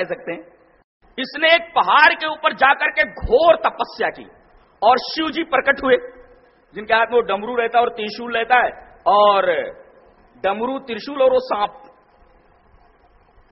کہہ سکتے ہیں۔ اس نے ایک پہاڑ کے اوپر جا کر کے گھور تپسیا کی اور شیو جی پرکٹ ہوئے۔ جن کے ہاتھ میں وہ ڈمرو رہتا ہے اور ترشول رہتا ہے۔ اور ڈمرو ترشول اور وہ سانپ۔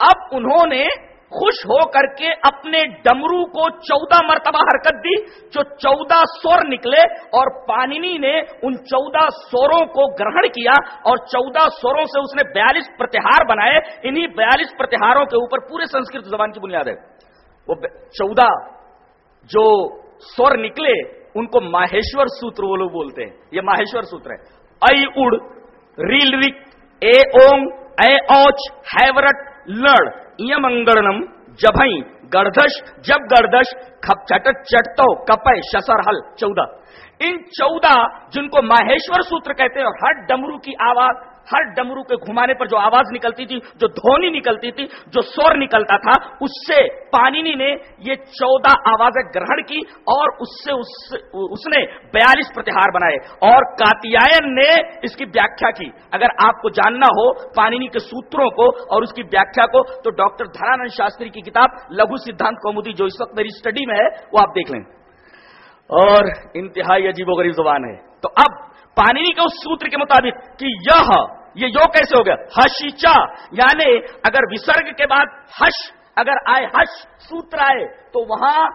اب انہوں نے خوش ہو کر کے اپنے ڈمرو کو چودہ مرتبہ حرکت دی، جو چودہ سور نکلے اور پانینی نے ان چودہ سوروں کو گرہن کیا اور چودہ سوروں سے اس نے بیالیس پرتہار بنائے۔ انہی بیالیس پرتہاروں کے اوپر پورے سنسکرت زبان کی بنیاد ہے۔ وہ چودہ جو سور نکلے، ان کو ماہیشور سوتر وہ لوگ بولتے ہیں۔ یہ ماہیشور سوتر ہے۔ ائی اڑ ریل رک اے اونگ، اے اوچ، ہیورٹ لڑ یم انگڑنم جبئی گردش جب گردش کھپ چٹ چٹتو کپے شسر ہل چودہ ان چودہ جن کو ماہیشور سوتر کہتے ہیں اور ہر ڈمرو کی آواز ہر ڈمرو کے گھمانے پر جو آواز نکلتی تھی، جو دھونی نکلتی تھی، جو سور نکلتا تھا، اس سے پانینی نے یہ چودہ آوازیں گرہن کی اور اس سے اس نے بیالیس پرتہار بنائے اور کاتیائن نے اس کی ویاخیا کی۔ اگر آپ کو جاننا ہو پانینی کے سوتروں کو اور اس کی ویاخیا کو، تو ڈاکٹر دھرانند شاستری کی کتاب لگو سدھانت کومودی جو اس وقت میری اسٹڈی میں ہے، وہ آپ دیکھ لیں۔ اور انتہائی عجیب و غریب زبان ہے۔ تو اب پانینی کے اس سوتر کے مطابق کہ یہ یہ یو کیسے ہو گیا؟ ہشیچا یعنی اگر وسرگ کے بعد ہش اگر آئے ہش سوتر آئے، تو وہاں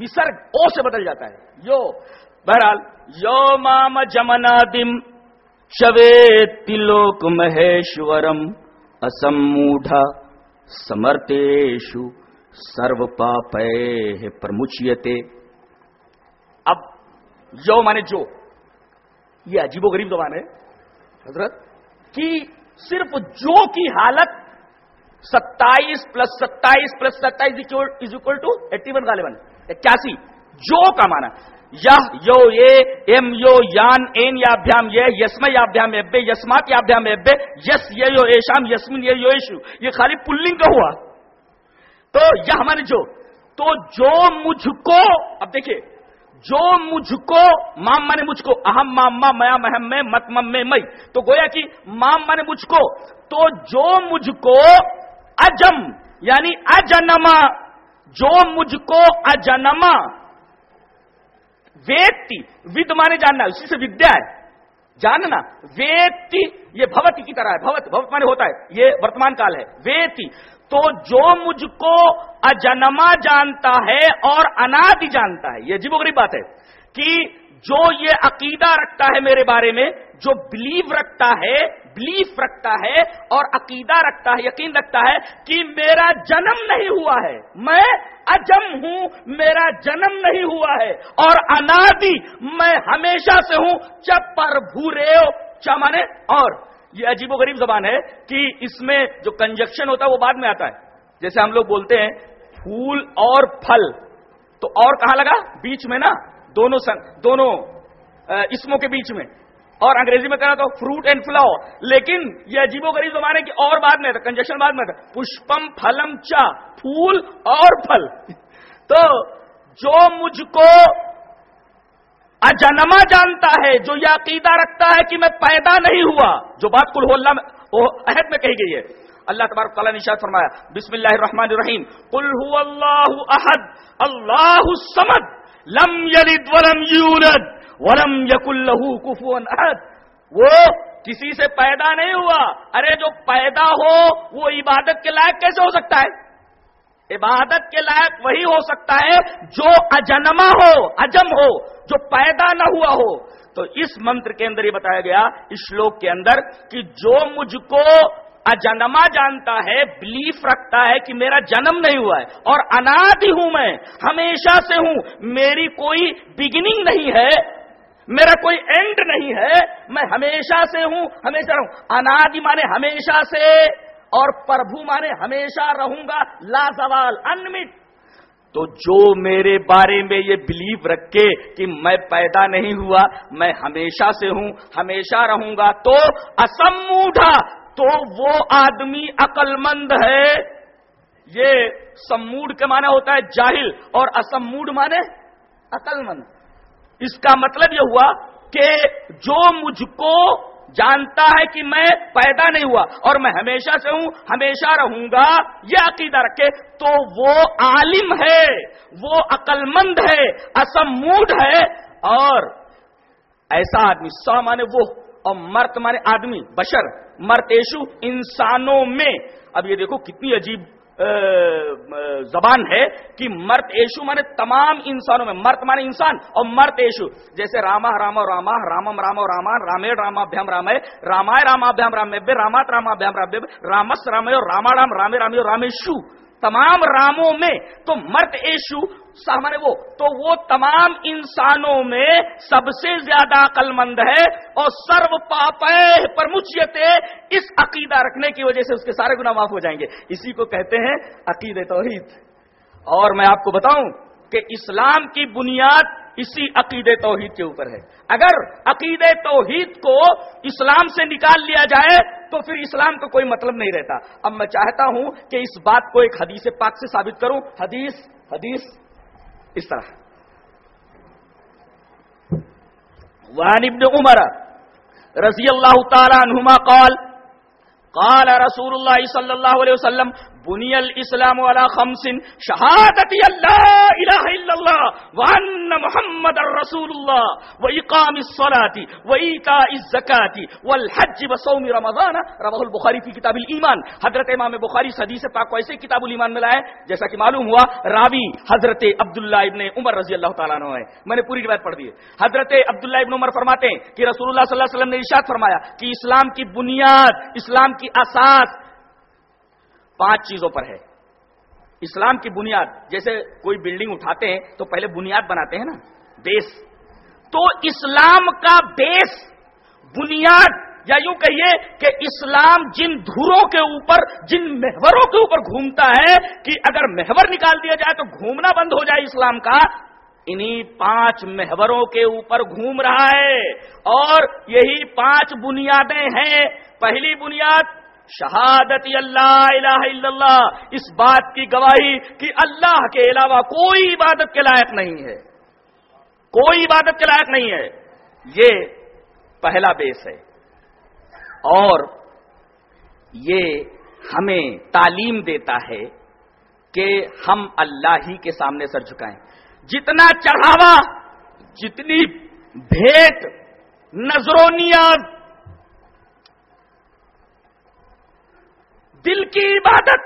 وسرگ او سے بدل جاتا ہے۔ یو بہرحال یو مام جمنا دم شوے تلوک مہیشورم اسم موڈا سمرتےشو سرو پاپ پرمچیتے اب یو مانے جو یہ عجیب و غریب زبان ہے۔ حضرت، کہ صرف جو کی حالت ستائیس پلس ستائیس پلس ستائیس is equal to eighty one غالباً۔ اکیاسی۔ جو کا مانا یو یہ ایم، یو، یان، این یابیام یہ یسم یابیام ایبے یسمات یابیام ایبے یس یہ یو ایشام یسمن یہ یو ایشو یہ خالی پلنگ کا ہوا۔ تو یہ ہمارے جو۔ تو جو مجھ کو، اب دیکھیے جو مجھ کو مام مانے مجھ کو اہم مام ما میا مہم میں مت میں مئی تو گویا کہ مام مانے مجھ کو تو جو مجھ کو اجم یعنی اجنما جو مجھ کو اجنما ویتی ود مانے جاننا اسی سے ودیا ہے جاننا ویتی یہ بھوتی کی طرح ہے بھوت بھوت مانے ہوتا ہے یہ ورتمان کال ہے ویتی تو جو مجھ کو اجنما جانتا ہے اور انادی جانتا ہے، یہ عجیب و غریب بات ہے کہ جو یہ عقیدہ رکھتا ہے میرے بارے میں، جو بلیو رکھتا ہے بلیف رکھتا ہے اور عقیدہ رکھتا ہے، یقین رکھتا ہے کہ میرا جنم نہیں ہوا ہے۔ میں اجم ہوں، میرا جنم نہیں ہوا ہے۔ اور انادی، میں ہمیشہ سے ہوں، چپ پر بھورے چمنے اور یہ عجیب و غریب زبان ہے کہ اس میں جو کنجکشن ہوتا ہے وہ بعد میں آتا ہے۔ جیسے ہم لوگ بولتے ہیں، پھول اور پھل۔ تو اور کہاں لگا؟ بیچ میں نا، دونوں سن، دونوں اسموں کے بیچ میں۔ اور انگریزی میں کہنا تو فروٹ اینڈ فلاور لیکن یہ عجیب و غریب زبان ہے کہ اور بعد میں تھا کنجکشن بعد میں تھا۔ پشپم پھلم چا، پھول اور پھل۔ تو جو مجھ کو اچھا، اجنما جانتا ہے، جو یہ عقیدہ رکھتا ہے کہ میں پیدا نہیں ہوا۔ جو بات کل اللہ عہد میں کہی گئی ہے۔ اللہ تبارک تعالیٰ نے نشاد فرمایا بسم اللہ الرحمن الرحیم۔ قل هو اللہ احد۔ اللہ الصمد۔ لم یلد ولم یولد۔ ولم یکن له کفوا احد۔ وہ کسی سے پیدا نہیں ہوا۔ ارے، جو پیدا ہو، وہ عبادت کے لائق کیسے ہو سکتا ہے؟ عبادت کے لائق وہی ہو سکتا ہے جو اجنما ہو، اجم ہو، جو پیدا نہ ہوا ہو۔ تو اس منتر کے اندر یہ بتایا گیا، اس شلوک کے اندر کہ جو مجھ کو اجنما جانتا ہے بلیف رکھتا ہے کہ میرا جنم نہیں ہوا ہے اور انادی ہوں میں، ہمیشہ سے ہوں، میری کوئی بگننگ نہیں ہے، میرا کوئی اینڈ نہیں ہے، میں ہمیشہ سے ہوں، ہمیشہ رہوں۔ انادی مانے ہمیشہ سے۔ اور پربھو مانے ہمیشہ رہوں گا، لا سوال انمٹ تو جو میرے بارے میں یہ بلیو رکھے کہ میں پیدا نہیں ہوا، میں ہمیشہ سے ہوں، ہمیشہ رہوں گا، تو اسموڈا تو وہ آدمی عقل مند ہے۔ یہ سموڈ کے معنی ہوتا ہے جاہل، اور اسموڈ مانے عقل مند اس کا مطلب یہ ہوا کہ جو مجھ کو جانتا ہے کہ میں پیدا نہیں ہوا اور میں ہمیشہ سے ہوں، ہمیشہ رہوں گا، یہ عقیدہ رکھے تو وہ عالم ہے، وہ عقل مند ہے اسم موڈ ہے اور ایسا آدمی، سو مانے وہ اور مرت مانے آدمی، بشر مرتیشو انسانوں میں۔ اب یہ دیکھو کتنی عجیب زبان ہے کہ مرت ایشو مانے تمام انسانوں میں مرت مانے انسان اور مرت ایشو۔ جیسے راما راما راما، رامم رام رامان، رامے، راما، بھیم رام رامائے، راما، بھیم رام رامات، راما، بھیم رام رامس رام رام، رامے رامیو رامیشو تمام راموں میں تو مرد ایشو سامنے وہ، تو وہ تمام انسانوں میں سب سے زیادہ عقل مند ہے اور سرو پاپ پر اس عقیدہ رکھنے کی وجہ سے اس کے سارے گنا معاف ہو جائیں گے۔ اسی کو کہتے ہیں عقید توحید۔ اور میں آپ کو بتاؤں کہ اسلام کی بنیاد اسی عقید توحید کے اوپر ہے۔ اگر عقید توحید کو اسلام سے نکال لیا جائے، تو پھر اسلام کا کوئی مطلب نہیں رہتا۔ اب میں چاہتا ہوں کہ اس بات کو ایک حدیث پاک سے ثابت کروں۔ حدیث حدیث اس طرح۔ وعن ابن عمر رضی اللہ تعالی عنہما قال قال رسول اللہ صلی اللہ علیہ وسلم بنی الاسلام والا خمسن شہادت اللہ الہ الا اللہ وان محمد الرسول اللہ و اقام الصلاة و ایتاء الزکاة والحج و صوم رمضان. رواہ البخاری فی کتاب الایمان حضرت امام بخاری حدیث پاک کو ایسے کتاب الایمان میں لائے. جیسا کہ معلوم ہوا، راوی حضرت عبداللہ ابن عمر رضی اللہ تعالیٰ عنہ ہے میں نے پوری روایت پڑھ دی ہے. حضرت عبداللہ ابن عمر فرماتے ہیں کہ رسول اللہ صلی اللہ علیہ وسلم نے ارشاد فرمایا کہ اسلام کی بنیاد، اسلام کی اساس پانچ چیزوں پر ہے۔ اسلام کی بنیاد، جیسے کوئی بلڈنگ اٹھاتے ہیں تو پہلے بنیاد بناتے ہیں نا بیس تو اسلام کا بیس بنیاد، یا یوں کہیے کہ اسلام جن دھروں کے اوپر، جن محوروں کے اوپر گھومتا ہے کہ اگر محور نکال دیا جائے تو گھومنا بند ہو جائے اسلام کا، انہی پانچ محوروں کے اوپر گھوم رہا ہے۔ اور یہی پانچ بنیادیں ہیں۔ پہلی بنیاد شہادت اللہ الہ الا اللہ، اس بات کی گواہی کہ اللہ کے علاوہ کوئی عبادت کے لائق نہیں ہے۔ کوئی عبادت کے لائق نہیں ہے۔ یہ پہلا بیس ہے۔ اور یہ ہمیں تعلیم دیتا ہے کہ ہم اللہ ہی کے سامنے سر جھکائیں۔ جتنا چڑھاوا، جتنی بھیٹ، نظروں، نیاز دل کی عبادت،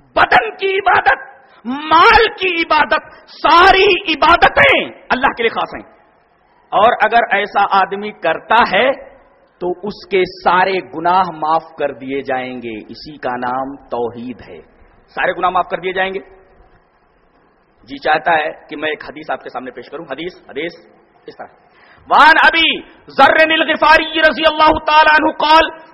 بدن کی عبادت، مال کی عبادت، ساری عبادتیں اللہ کے لیے خاص ہیں۔ اور اگر ایسا آدمی کرتا ہے تو اس کے سارے گناہ معاف کر دیے جائیں گے۔ اسی کا نام توحید ہے۔ سارے گناہ معاف کر دیے جائیں گے۔ جی چاہتا ہے کہ میں ایک حدیث آپ کے سامنے پیش کروں۔ حدیث حدیث، اس طرح۔ وان ابھی ذر غفاری رضی اللہ تعالیٰ عنہ قال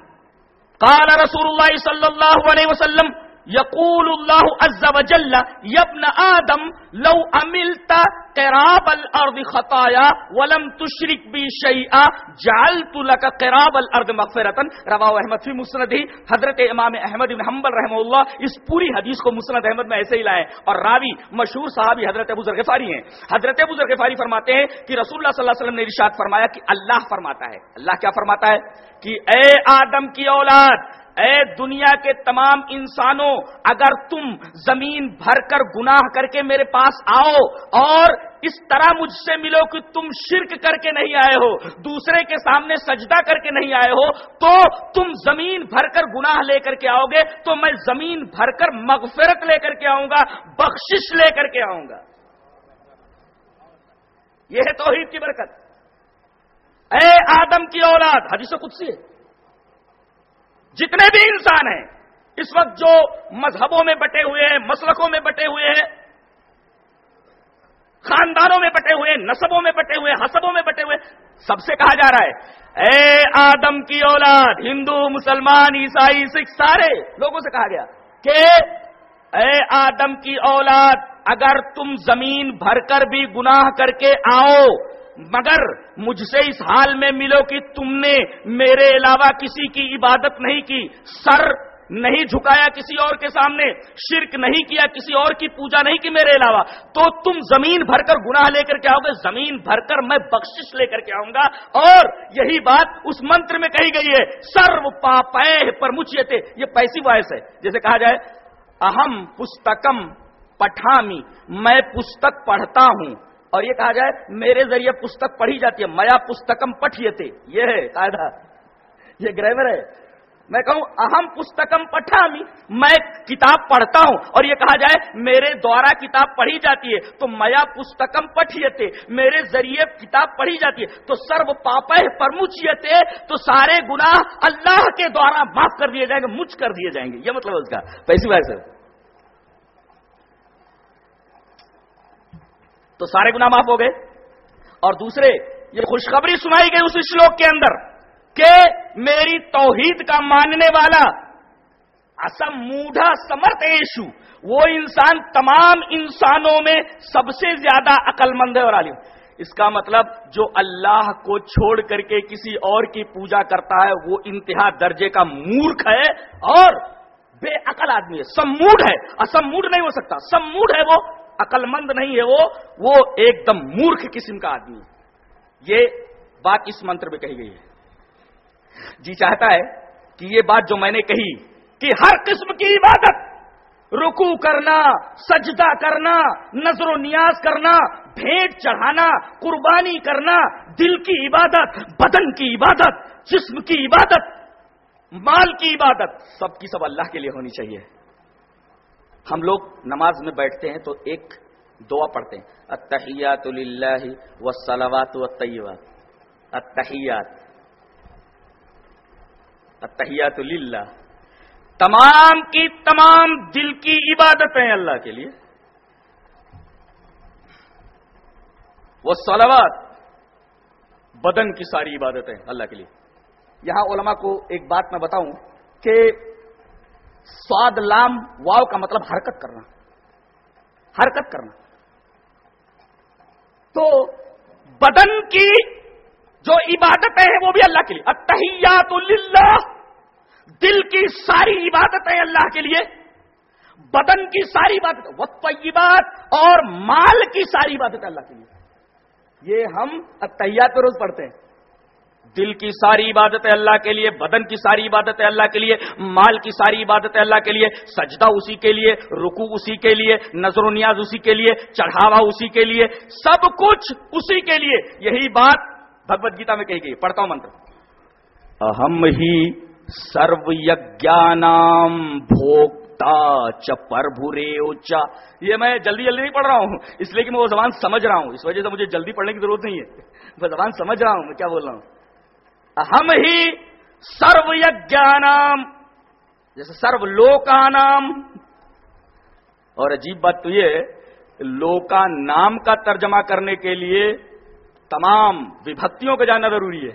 قال رسول اللہ صلی اللہ علیہ وسلم يقول الله عز وجل يا ابن آدم، لو عملت قراب الارض خطايا ولم تشرك بي شيئا جعلت لك قراب الارض مغفرة رواه احمد في مسند حضرت امام احمد بن حنبل رحمہ اللہ اس پوری حدیث کو مسند احمد میں ایسے ہی لائے۔ اور راوی مشہور صحابی حضرت ابو ذر غفاری ہیں۔ حضرت ابو ذر غفاری فرماتے ہیں کہ رسول اللہ صلی اللہ علیہ وسلم نے ارشاد فرمایا کہ اللہ فرماتا ہے۔ اللہ کیا فرماتا ہے؟ کہ اے آدم کی اولاد اے دنیا کے تمام انسانوں، اگر تم زمین بھر کر گناہ کر کے میرے پاس آؤ اور اس طرح مجھ سے ملو کہ تم شرک کر کے نہیں آئے ہو، دوسرے کے سامنے سجدہ کر کے نہیں آئے ہو، تو تم زمین بھر کر گناہ لے کر کے آؤ گے، تو میں زمین بھر کر مغفرت لے کر کے آؤں گا، بخشش لے کر کے آؤں گا۔ یہ ہے توحید کی برکت۔ اے آدم کی اولاد، حدیث کچھ سی ہے۔ جتنے بھی انسان ہیں، اس وقت جو مذہبوں میں بٹے ہوئے ہیں، مسلکوں میں بٹے ہوئے ہیں، خاندانوں میں بٹے ہوئے نصبوں میں بٹے ہوئے حسبوں میں بٹے ہوئے سب سے کہا جا رہا ہے، اے آدم کی اولاد، ہندو، مسلمان، عیسائی، سکھ، سارے لوگوں سے کہا گیا کہ اے آدم کی اولاد، اگر تم زمین بھر کر بھی گناہ کر کے آؤ مگر مجھ سے اس حال میں ملو کہ تم نے میرے علاوہ کسی کی عبادت نہیں کی، سر نہیں جھکایا کسی اور کے سامنے، شرک نہیں کیا کسی اور کی، پوجا نہیں کی میرے علاوہ۔ تو تم زمین بھر کر گناہ لے کر کے آؤ گے، زمین بھر کر میں بخشش لے کر کے آؤں گا۔ اور یہی بات اس منتر میں کہی گئی ہے، سرو پاپے پر مچیتے یہ پیسی وائس ہے، جیسے کہا جائے، اہم پستکم پٹھامی، میں پستک پڑھتا ہوں۔ اور یہ کہا جائے میرے ذریعے پستک پڑھی جاتی ہے، میا پستکم پٹھیے یہ ہے، قاعدہ۔ یہ گریمر ہے۔ میں کہوں، اہم پستکم پٹھامی، میں کتاب پڑھتا ہوں۔ اور یہ کہا جائے، میرے دوارا کتاب پڑھی جاتی ہے، تو میا پستکم پٹھیے میرے ذریعے کتاب پڑھی جاتی ہے، تو سرو پاپ پرمچیتے تو سارے گناہ اللہ کے دوارا معاف کر دیے جائیں گے، مجھ کر دیے جائیں گے۔ یہ مطلب اس کا۔ پیسی بھائی سر تو سارے گناہ معاف ہو گئے۔ اور دوسرے، یہ خوشخبری سنائی گئی اس شلوک کے اندر کہ میری توحید کا ماننے والا اسم موڈا سمرت ایشو، وہ انسان تمام انسانوں میں سب سے زیادہ عقل مند ہے اور عالم۔ اس کا مطلب جو اللہ کو چھوڑ کر کے کسی اور کی پوجا کرتا ہے، وہ انتہا درجے کا مورکھ ہے اور بے عقل آدمی ہے۔ سم موڈ ہے۔ اسم موڈ نہیں ہو سکتا۔ سم موڈ ہے وہ۔ عقل مند نہیں ہے وہ وہ ایک دم مورکھ قسم کا آدمی ہے۔ یہ بات اس منتر میں کہی گئی ہے۔ جی چاہتا ہے کہ یہ بات جو میں نے کہی کہ ہر قسم کی عبادت رکو کرنا، سجدہ کرنا، نظر و نیاز کرنا، بھیٹ چڑھانا، قربانی کرنا، دل کی عبادت، بدن کی عبادت، جسم کی عبادت، مال کی عبادت، سب کی سب اللہ کے لیے ہونی چاہیے۔ ہم لوگ نماز میں بیٹھتے ہیں تو ایک دعا پڑھتے ہیں اتحیات اللہ وسلوات و طیبات اتحیات اتحیات للہ۔ تمام کی تمام دل کی عبادتیں اللہ کے لیے۔ وہ سلوات بدن کی ساری عبادتیں اللہ کے لیے۔ یہاں علماء کو ایک بات میں بتاؤں کہ سواد لام واؤ کا مطلب حرکت کرنا۔ حرکت کرنا۔ تو بدن کی جو عبادتیں ہیں وہ بھی اللہ کے لیے۔ اتحیات للہ۔ دل کی ساری عبادتیں اللہ کے لیے۔ بدن کی ساری عبادت وہ طیبات اور مال کی ساری عبادت اللہ کے لیے۔ یہ ہم اتحیات روز پڑھتے ہیں۔ دل کی ساری عبادت اللہ کے لیے، بدن کی ساری عبادت اللہ کے لیے، مال کی ساری عبادت اللہ کے لیے، سجدہ اسی کے لیے رکو اسی کے لیے، نظر و نیاز اسی کے لیے، چڑھاوا اسی کے لیے، سب کچھ اسی کے لیے۔ یہی بات بھگوت گیتا میں کہی گئی۔ پڑھتا ہوں منتر۔ اہم ہی سرو یجانام بھوکتا چپر بھورے اوچا۔ یہ میں جلدی جلدی نہیں پڑھ رہا ہوں، اس لیے کہ میں وہ زبان سمجھ رہا ہوں۔ اس وجہ سے مجھے جلدی پڑھنے کی ضرورت نہیں ہے۔ میں زبان سمجھ رہا ہوں، میں کیا بول رہا ہوں؟ اہم ہی سرو یجانام جیسے سرو لوکانام اور عجیب بات تو یہ لوکا نام کا ترجمہ کرنے کے لیے تمام وبھکتوں کو جاننا ضروری ہے۔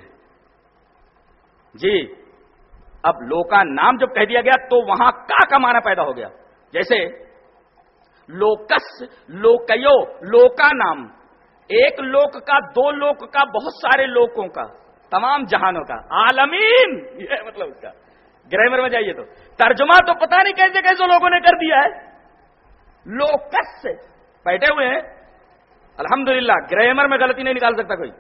جی اب لوکا نام جب کہہ دیا گیا تو وہاں کا کا معنی پیدا ہو گیا۔ جیسے، لوکس، لوکیو لوکا نام ایک لوک کا، دو لوک کا، بہت سارے لوکوں کا۔ تمام جہانوں کا، عالمین، یہ مطلب اس کا۔ گرامر میں جائیے تو۔ ترجمہ تو پتہ نہیں کیسے کیسے لوگوں نے کر دیا ہے۔ لوکس سے بیٹھے ہوئے ہیں۔ الحمدللہ گرامر میں غلطی نہیں نکال سکتا کوئی۔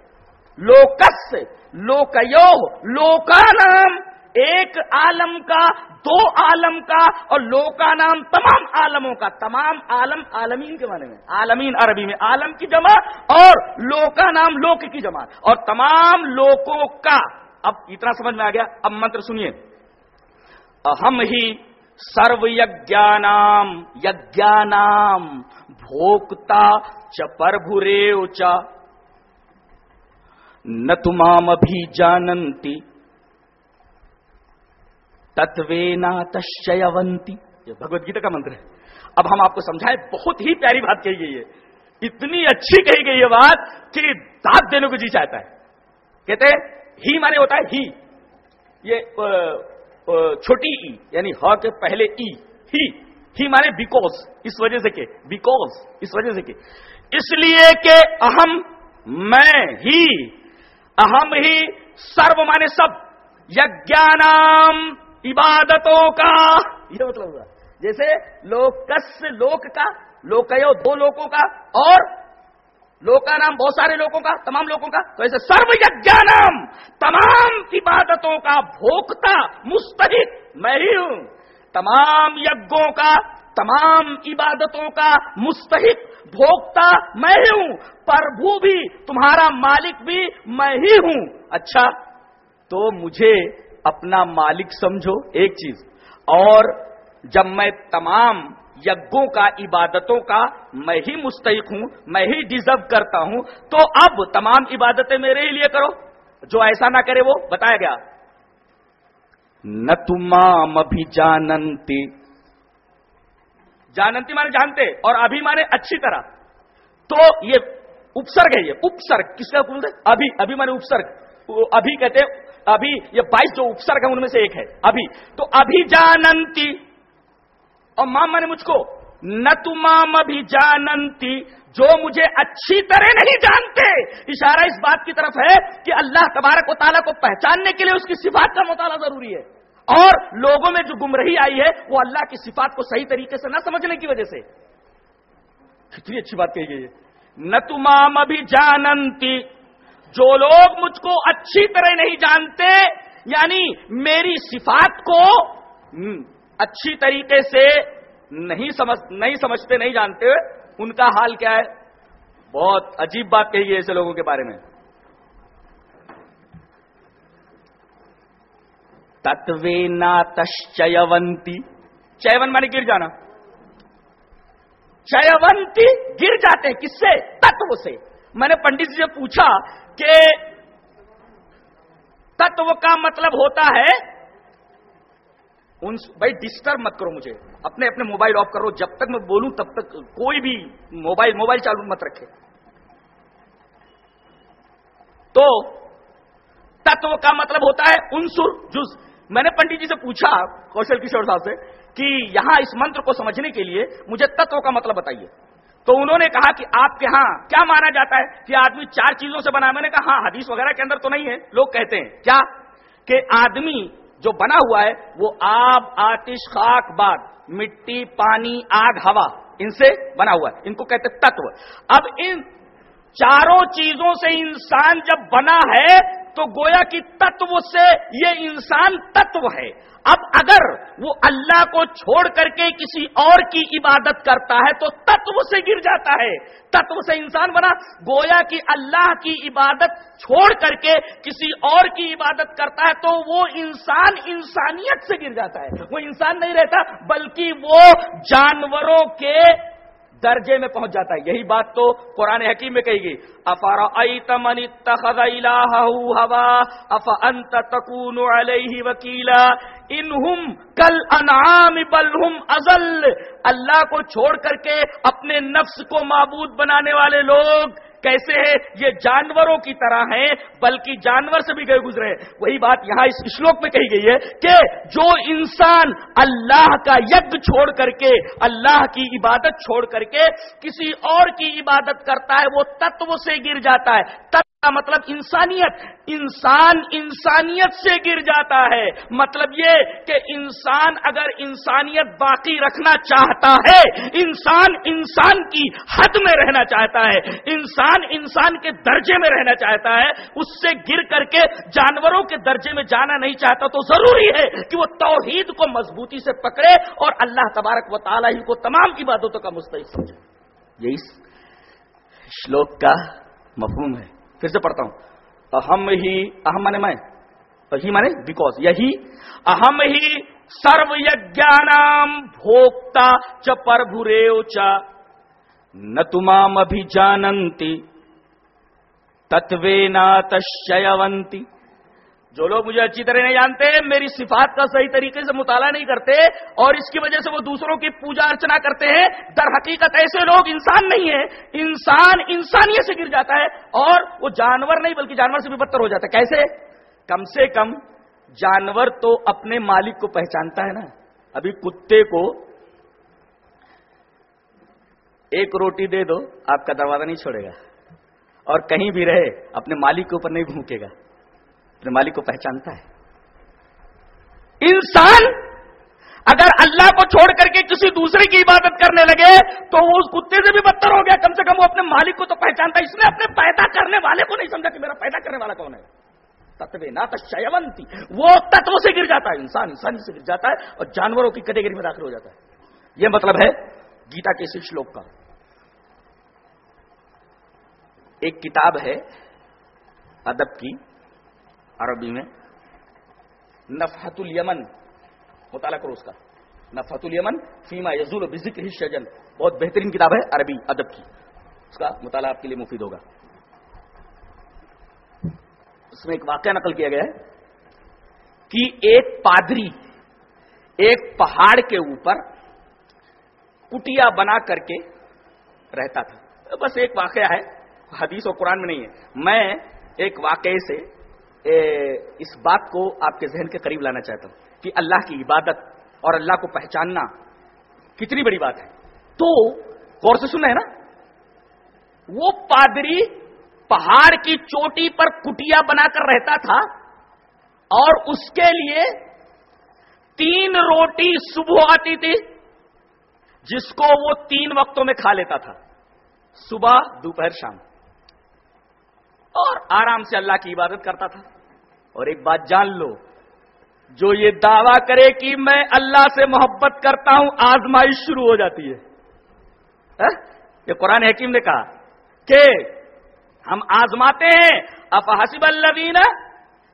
لوکس لوکیو لوکا نام ایک عالم کا، دو عالم کا، اور لوکا نام تمام عالموں کا، تمام عالم عالمین کے معنی میں، عالمین عربی میں، عالم کی جمع اور لوکا نام لوک کی جمع اور تمام لوکوں کا۔ اب اتنا سمجھ میں آ گیا، اب منتر سنیے۔ ہم ہی سرو یجانام یجانام بھوکتا چپر بھورے اچا نہ تمام ابھی جانتی تتوینا تشیونتی یہ بھگوت گیتا کا منتر ہے اب ہم آپ کو سمجھائیں بہت ہی پیاری بات کہی گئی ہے اتنی اچھی کہی گئی ہے بات کہ دانت دینے کو جی چاہتا ہے کہتے ہی مانے ہوتا ہے ہی یہ چھوٹی ای یعنی ہ کے پہلے ای ہی ہی مانے بیکوز اس وجہ سے کہ بیکوز اس وجہ سے کہ اس لیے کہ اہم میں ہی اہم ہی سرو مانے سب یجانام عبادتوں کا۔ یہ مطلب ہوا۔ جیسے لوکس لوک کا، لوک دو لوگوں کا، اور لوک کا نام بہت سارے لوگوں کا، تمام لوگوں کا، تو ایسے سرو یجانام تمام عبادتوں کا بھوکتا مستحق میں ہی ہوں۔ تمام یجوں کا، تمام عبادتوں کا مستحق، بھوکتا میں ہی ہوں۔ پربھو بھی، تمہارا مالک بھی میں ہی ہوں۔ اچھا تو مجھے اپنا مالک سمجھو، ایک چیز۔ اور جب میں تمام یگوں کا، عبادتوں کا، میں ہی مستحق ہوں، میں ہی ڈیزرو کرتا ہوں، تو اب تمام عبادتیں میرے ہی لیے کرو۔ جو ایسا نہ کرے وہ، بتایا گیا۔ نہ تمام ابھی جاننتی جاننتی مانے جانتے، اور ابھی مانے اچھی طرح۔ تو یہ اپسرگ ہے، یہ اپسرگ، کس کا بولتے ابھی ابھی مانے اپسرگ۔ ابھی کہتے ابھی یہ بائیس جو اپسرگ ہے ان میں سے ایک ہے، ابھی۔ تو ابھی جاننتی، اور مام میں نے مجھ کو، نہ تمام ابھی جاننتی، جو مجھے اچھی طرح نہیں جانتے۔ اشارہ اس بات کی طرف ہے کہ اللہ تبارک و تعالیٰ کو پہچاننے کے لیے اس کی صفات کا مطالعہ ضروری ہے۔ اور لوگوں میں جو گمرہی آئی ہے، وہ اللہ کی صفات کو صحیح طریقے سے نہ سمجھنے کی وجہ سے۔ کتنی اچھی بات کہی گئی ہے۔ نہ تمام ابھی جاننتی جو لوگ مجھ کو اچھی طرح نہیں جانتے یعنی میری صفات کو اچھی طریقے سے نہیں سمجھ، نہیں سمجھتے، نہیں جانتے، ان کا حال کیا ہے؟ بہت عجیب بات کہی ہے ایسے لوگوں کے بارے میں۔ تتوے نا تشونتی چیون مانے گر جانا۔ چیونتی گر جاتے ہیں، کس سے؟ تتو سے۔ میں نے پنڈت جی سے پوچھا کہ تتو کا مطلب ہوتا ہے ان بھائی ڈسٹرب مت کرو مجھے۔ اپنے اپنے موبائل آف کرو۔ جب تک میں بولوں تب تک کوئی بھی موبائل موبائل چالو مت رکھے۔ تو تتو کا مطلب ہوتا ہے انسر جز۔ میں نے پنڈت جی سے پوچھا کوشل کشور صاحب سے کہ یہاں اس منتر کو سمجھنے کے لیے مجھے تتو کا مطلب بتائیے۔ تو انہوں نے کہا کہ آپ کے ہاں کیا مانا جاتا ہے کہ آدمی چار چیزوں سے بنا میں نے کہا ہاں حدیث وغیرہ کے اندر تو نہیں ہے، لوگ کہتے ہیں۔ کیا؟ کہ آدمی جو بنا ہوا ہے وہ آب، آتش، خاک باد مٹی، پانی، آگ، ہوا، ان سے بنا ہوا ہے۔ ان کو کہتے تتو۔ اب ان چاروں چیزوں سے انسان جب بنا ہے تو گویا کی تتو سے یہ انسان تتو ہے۔ اب اگر وہ اللہ کو چھوڑ کر کے کسی اور کی عبادت کرتا ہے تو تتو سے گر جاتا ہے۔ تتو سے انسان بنا۔ گویا کی اللہ کی عبادت چھوڑ کر کے کسی اور کی عبادت کرتا ہے تو وہ انسان انسانیت سے گر جاتا ہے۔ وہ انسان نہیں رہتا، بلکہ وہ جانوروں کے درجے میں پہنچ جاتا ہے۔ یہی بات تو قرآن حکیم میں کہی گئی۔ افارا ہوا اف انت تکون علیہ وکیلا انہم کل انعام بلہم ازل اللہ کو چھوڑ کر کے اپنے نفس کو معبود بنانے والے لوگ کیسے ہے یہ جانوروں کی طرح ہیں، بلکہ جانور سے بھی گئے گزرے وہی بات یہاں اس شلوک میں کہی گئی ہے کہ جو انسان اللہ کا یج چھوڑ کر کے، اللہ کی عبادت چھوڑ کر کے کسی اور کی عبادت کرتا ہے، وہ تتو سے گر جاتا ہے۔ تتو مطلب انسانیت۔ انسان انسانیت سے گر جاتا ہے۔ مطلب یہ کہ انسان اگر انسانیت باقی رکھنا چاہتا ہے، انسان انسان کی حد میں رہنا چاہتا ہے۔ انسان انسان کے درجے میں رہنا چاہتا ہے۔ اس سے گر کر کے جانوروں کے درجے میں جانا نہیں چاہتا تو ضروری ہے کہ وہ توحید کو مضبوطی سے پکڑے اور اللہ تبارک و تعالیٰ ہی کو تمام کی باتوں کا مستحق سمجھے۔ یہی شلوک کا مفہوم ہے۔ پھر سے پڑھتا ہوں۔ اہم ہی اہم مانے میں ہی مانے بیکوز یہی اہم ہی سرو یجانام بھوکتا چ پر چا نہ تمام ابھی جانتی تتوے نا تشیونتی جو لوگ مجھے اچھی طرح نہیں جانتے، میری صفات کا صحیح طریقے سے مطالعہ نہیں کرتے اور اس کی وجہ سے وہ دوسروں کی پوجا ارچنا کرتے ہیں۔ در حقیقت ایسے لوگ انسان نہیں ہیں۔ انسان انسانیت سے گر جاتا ہے اور وہ جانور نہیں بلکہ جانور سے بھی بدتر ہو جاتا ہے۔ کیسے؟ کم سے کم جانور تو اپنے مالک کو پہچانتا ہے نا۔ ابھی کتے کو ایک روٹی دے دو، آپ کا دروازہ نہیں چھوڑے گا اور کہیں بھی رہے، اپنے مالک کے اوپر نہیں بھونکے گا۔ اپنے مالک کو پہچانتا ہے۔ انسان اگر اللہ کو چھوڑ کر کے کسی دوسرے کی عبادت کرنے لگے تو وہ اس کتے سے بھی بدتر ہو گیا۔ کم سے کم وہ اپنے مالک کو تو پہچانتا ہے۔ اس نے اپنے پیدا کرنے والے کو نہیں سمجھا کہ میرا پیدا کرنے والا کون ہے۔ تتوے نہ شیونتی۔ وہ تتو سے گر جاتا ہے۔ انسان انسان سے گر جاتا ہے اور جانوروں کی کیٹیگری میں داخل ہو جاتا ہے۔ یہ مطلب ہے گیتا کے اس شلوک کا۔ ایک کتاب ہے ادب کی۔ عربی میں، نفحت الیمن، مطالعہ کرو اس کا، نفحت الیمن فیما یزول بذکر شجن، بہت بہترین کتاب ہے عربی ادب کی، اس کا مطالعہ آپ کے لیے مفید ہوگا۔ اس میں ایک واقعہ نقل کیا گیا ہے کہ ایک پادری ایک پہاڑ کے اوپر کٹیا بنا کر کے رہتا تھا۔ بس ایک واقعہ ہے، حدیث و قرآن میں نہیں ہے۔ میں ایک واقعے سے اس بات کو آپ کے ذہن کے قریب لانا چاہتا ہوں کہ اللہ کی عبادت اور اللہ کو پہچاننا کتنی بڑی بات ہے۔ تو غور سے سننا ہے نا؟ وہ پادری پہاڑ کی چوٹی پر کٹیا بنا کر رہتا تھا اور اس کے لیے تین روٹی صبح آتی تھی، جس کو وہ تین وقتوں میں کھا لیتا تھا۔ صبح، دوپہر، شام۔ اور آرام سے اللہ کی عبادت کرتا تھا۔ اور ایک بات جان لو، جو یہ دعویٰ کرے کہ میں اللہ سے محبت کرتا ہوں، آزمائش شروع ہو جاتی ہے۔ ہاں؟ یہ قرآن حکیم نے کہا کہ ہم آزماتے ہیں اب حسب اللہ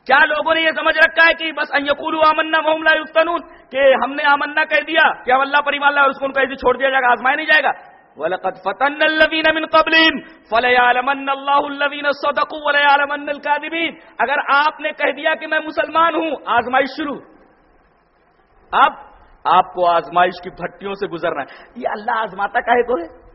کیا لوگوں نے یہ سمجھ رکھا ہے کہ بس یقول امنا محملہ یفتنون، کہ ہم نے آمنا کہہ دیا، کہ ہم اللہ پر ایمان لائے اور اس کو ان کو چھوڑ دیا جائے گا، آزمایا نہیں جائے گا۔ وَلَقَدْ فَتَنَّ الَّذِينَ مِن قَبْلِهِمْ فَلَيَعْلَمَنَّ اللَّهُ الَّذِينَ صَدَقُوا وَلَيَعْلَمَنَّ الْكَاذِبِينَ۔ اگر آپ نے کہہ دیا کہ میں مسلمان ہوں، آزمائش شروع۔ اب آپ کو آزمائش کی بھٹیوں سے گزرنا ہے۔ یہ اللہ آزماتا کہے کو ہے؟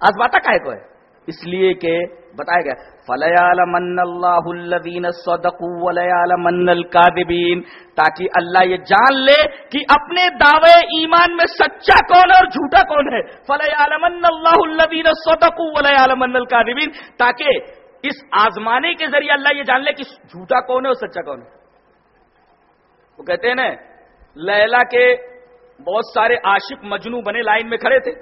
آزماتا کہے کو ہے؟ اس لیے کہ بتایا گیا فلیال من اللہ الدین سدقل من القادبین تاکہ اللہ یہ جان لے کہ اپنے دعوے ایمان میں سچا کون ہے اور جھوٹا کون ہے۔ فلیال من اللہ الدین سدقل من القادبین تاکہ اس آزمانے کے ذریعے اللہ یہ جان لے کہ جھوٹا کون ہے اور سچا کون ہے۔ وہ کہتے ہیں نا، لیلا کے بہت سارے عاشق مجنو بنے لائن میں کھڑے تھے۔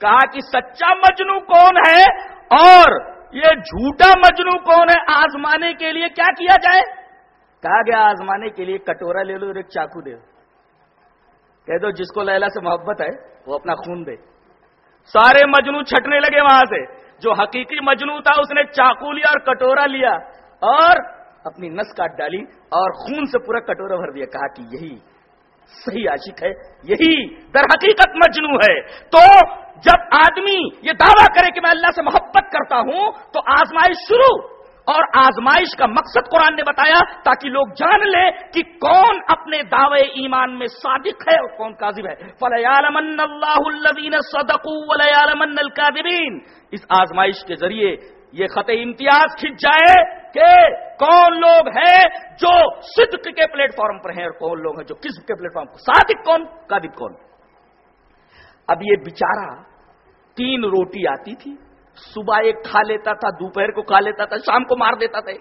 کہا کہ سچا مجنو کون ہے اور یہ جھوٹا مجنو کون ہے آزمانے کے لیے کیا کیا جائے؟ کہا گیا آزمانے کے لیے کٹورا لے لو اور ایک چاقو دے کہہ دو جس کو لیلا سے محبت ہے، وہ اپنا خون دے۔ سارے مجنو چھٹنے لگے وہاں سے۔ جو حقیقی مجنو تھا، اس نے چاقو لیا اور کٹورا لیا۔ اور اپنی نس کاٹ ڈالی اور خون سے پورا کٹورا بھر دیا۔ کہا کہ یہی صحیح عاشق ہے، یہی در حقیقت مجنو ہے۔ تو جب آدمی یہ دعویٰ کرے کہ میں اللہ سے محبت کرتا ہوں، تو آزمائش شروع۔ اور آزمائش کا مقصد قرآن نے بتایا تاکہ لوگ جان لے کہ کون اپنے دعوے ایمان میں صادق ہے اور کون کاذب ہے۔ فلیالمن اللہ صدقوا ولیالمن القاذبین اس آزمائش کے ذریعے یہ خط امتیاز کھنچ جائے کہ کون لوگ ہیں جو صدق کے پلیٹ فارم پر ہیں اور کون لوگ ہیں جو کس کے پلیٹ فارم پر۔ صادق کون، کاذب کون؟ اب یہ بیچارہ تین روٹی آتی تھی، صبح ایک کھا لیتا تھا، دوپہر کو کھا لیتا تھا، شام کو مار دیتا تھا۔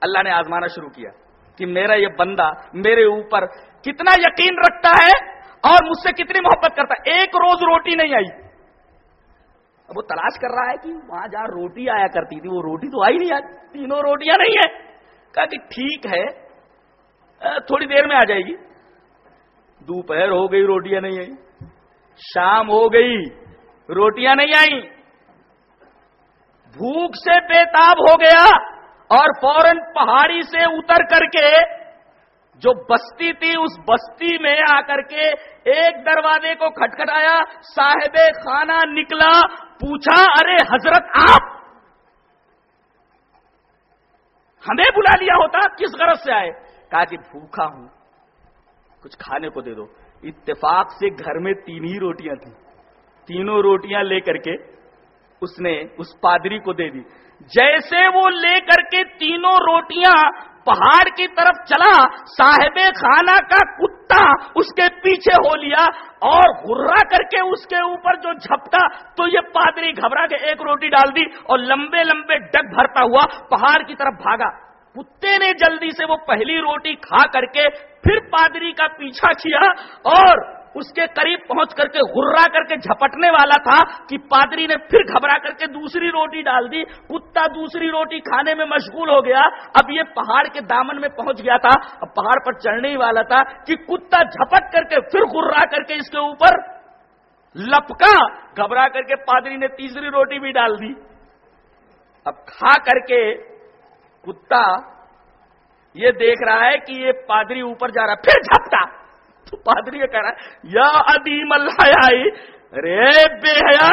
اللہ نے آزمانا شروع کیا کہ میرا یہ بندہ میرے اوپر کتنا یقین رکھتا ہے اور مجھ سے کتنی محبت کرتا ہے۔ ایک روز روٹی نہیں آئی۔ اب وہ تلاش کر رہا ہے کہ وہاں جہاں روٹی آیا کرتی تھی، وہ روٹی تو آئی نہیں آتی تینوں روٹیاں نہیں ہیں۔ کہا کہ ٹھیک ہے تھوڑی دیر میں آ جائے گی۔ دوپہر ہو گئی، روٹیاں نہیں آئی شام ہو گئی، روٹیاں نہیں آئیں۔ بھوک سے بےتاب ہو گیا اور فوراً پہاڑی سے اتر کر کے جو بستی تھی، اس بستی میں آ کر کے ایک دروازے کو کھٹکھٹایا، صاحب خانہ نکلا، پوچھا، ارے حضرت آپ، ہمیں بلا لیا ہوتا، کس غرض سے آئے؟ کہا کہ بھوکا ہوں، کچھ کھانے کو دے دو۔ اتفاق سے گھر میں تین ہی روٹیاں تھیں۔ تینوں روٹیاں لے کر کے اس نے اس پادری کو دے دی۔ جیسے وہ لے کر کے تینوں روٹیاں پہاڑ کی طرف چلا، صاحب خانہ کا کتا اس کے پیچھے ہو لیا اور ہرا کر کے اس کے اوپر جو جھپٹا، تو یہ پادری گھبرا کے ایک روٹی ڈال دی اور لمبے لمبے ڈگ بھرتا ہوا پہاڑ کی طرف بھاگا۔ کتے نے جلدی سے وہ پہلی روٹی کھا کر کے پھر پادری کا پیچھا کیا اور اس کے قریب پہنچ کر کے غرا کر کے جھپٹنے والا تھا کہ پادری نے پھر گھبرا کر کے دوسری روٹی ڈال دی۔ کتا دوسری روٹی کھانے میں مشغول ہو گیا۔ اب یہ پہاڑ کے دامن میں پہنچ گیا تھا۔ اب پہاڑ پر چڑھنے ہی والا تھا کہ کتا جھپٹ کر کے پھر غرا کر کے اس کے اوپر لپکا۔ گھبرا کر کے پادری نے تیسری روٹی بھی ڈال دی۔ اب کھا کر کے کتا یہ دیکھ رہا ہے کہ یہ پادری اوپر جا رہا پھر جھپتا تو پادری یہ کہہ رہا ہے، یا ادیم الحیائی، رے بے حیا،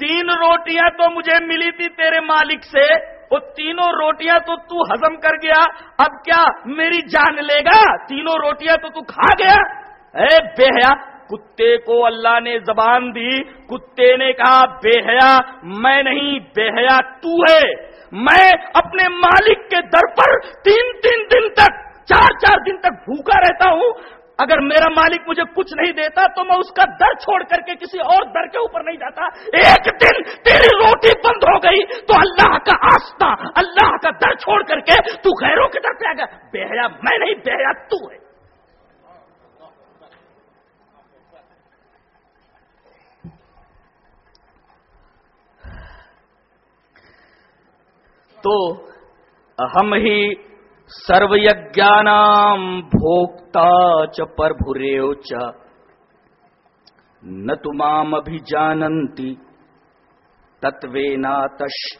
تین روٹیاں تو مجھے ملی تھی تیرے مالک سے وہ تینوں روٹیاں تو تو ہزم کر گیا، اب کیا میری جان لے گا؟ تینوں روٹیاں تو تو کھا گیا۔ اے بے حیا، کتے کو اللہ نے زبان دی، کتے نے کہا، بے حیا، میں نہیں، بے حیا تو ہے۔ میں اپنے مالک کے در پر تین تین دن تک، چار چار دن تک بھوکا رہتا ہوں۔ اگر میرا مالک مجھے کچھ نہیں دیتا تو میں اس کا در چھوڑ کر کے کسی اور در کے اوپر نہیں جاتا۔ ایک دن تیری روٹی بند ہو گئی تو اللہ کا آستہ، اللہ کا در چھوڑ کر کے تو غیروں کی در پہ آ گیا۔ بے حیا میں نہیں بے حیا تو ہے۔ تو ہم ہی سرو یجانام بھوکتا چ پر چ نہ تمام ابھی جانتی تتوے